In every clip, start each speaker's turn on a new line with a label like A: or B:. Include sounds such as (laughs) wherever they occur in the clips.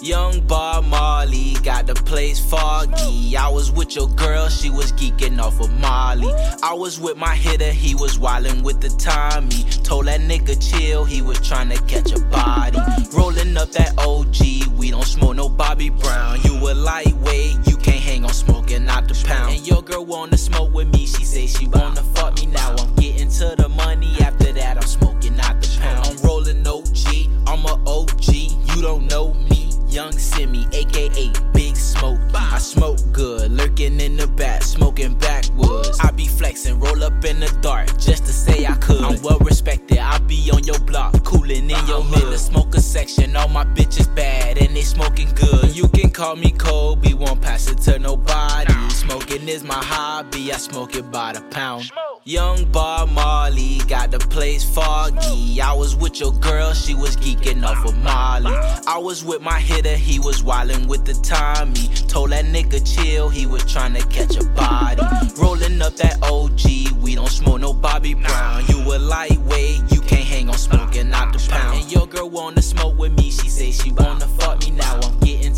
A: Young Bob Marley got the place foggy. I was with your girl, she was geeking off of Molly. I was with my hitter, he was wildin' with the Tommy. Told that nigga chill, he was trying to catch a body. Rolling up that OG, we don't smoke no Bobby Brown. You a lightweight, you can't hang on smoking out the pound. And your girl wanna smoke with me, she say she wanna fuck me now. I'm getting to the money, after that I'm smoking out the pound. I'm rolling OG, I'm a OG, you don't know me. Young Simi, aka Big Smoke. I smoke good, lurking in the back, smoking backwoods. I be flexing, roll up in the dark, just to say I could. I'm well respected, I be on your block, cooling in your uh-huh. hood. The smoker section, all my bitches bad, and they smoking good. You can call me Kobe, won't pass it to nobody. Smoking is my hobby, I smoke it by the pound. Young Bob Marley got the place foggy. I was with your girl, she was geeking off of Molly. I was with my hitter, he was wildin' with the Tommy. Told that nigga chill, he was trying to catch a body. Rolling up that OG, we don't smoke no Bobby Brown. You a lightweight, you can't hang on smoking out the pound. And your girl wanna smoke with me, she say she wanna fuck me now. I'm getting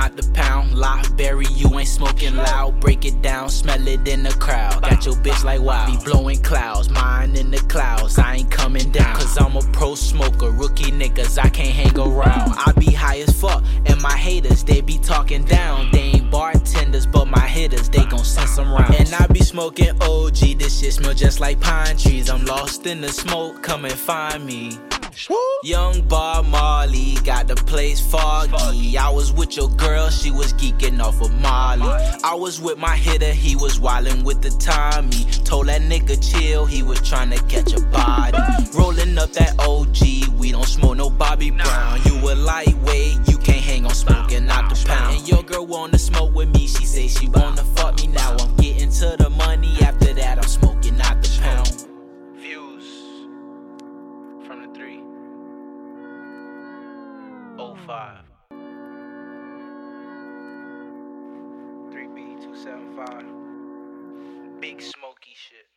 A: Out the pound, Lockberry, you ain't smoking loud. Break it down, smell it in the crowd. Got your bitch like wow. Be blowing clouds, mine in the clouds. I ain't coming down, cause I'm a pro smoker. Rookie niggas, I can't hang around. I be high as fuck, and my haters, they be talking down. They ain't bartenders, but my hitters, they gon' send some rounds. And I be smoking OG, this shit smell just like pine trees. I'm lost in the smoke, come and find me. Young Bob Marley got the place foggy. I was with your girl, she was geeking off of Molly. I was with my hitter, he was wildin' with the Tommy. Told that nigga chill, he was trying to catch a body. (laughs) Rolling up that OG, we don't smoke no Bobby Brown. You a lightweight, you can't hang on smoking out the pound. And your girl wanna smoke with me, she say she wanna fuck me now. I'm getting to the money, after 05. 3B275. Big smoky shit.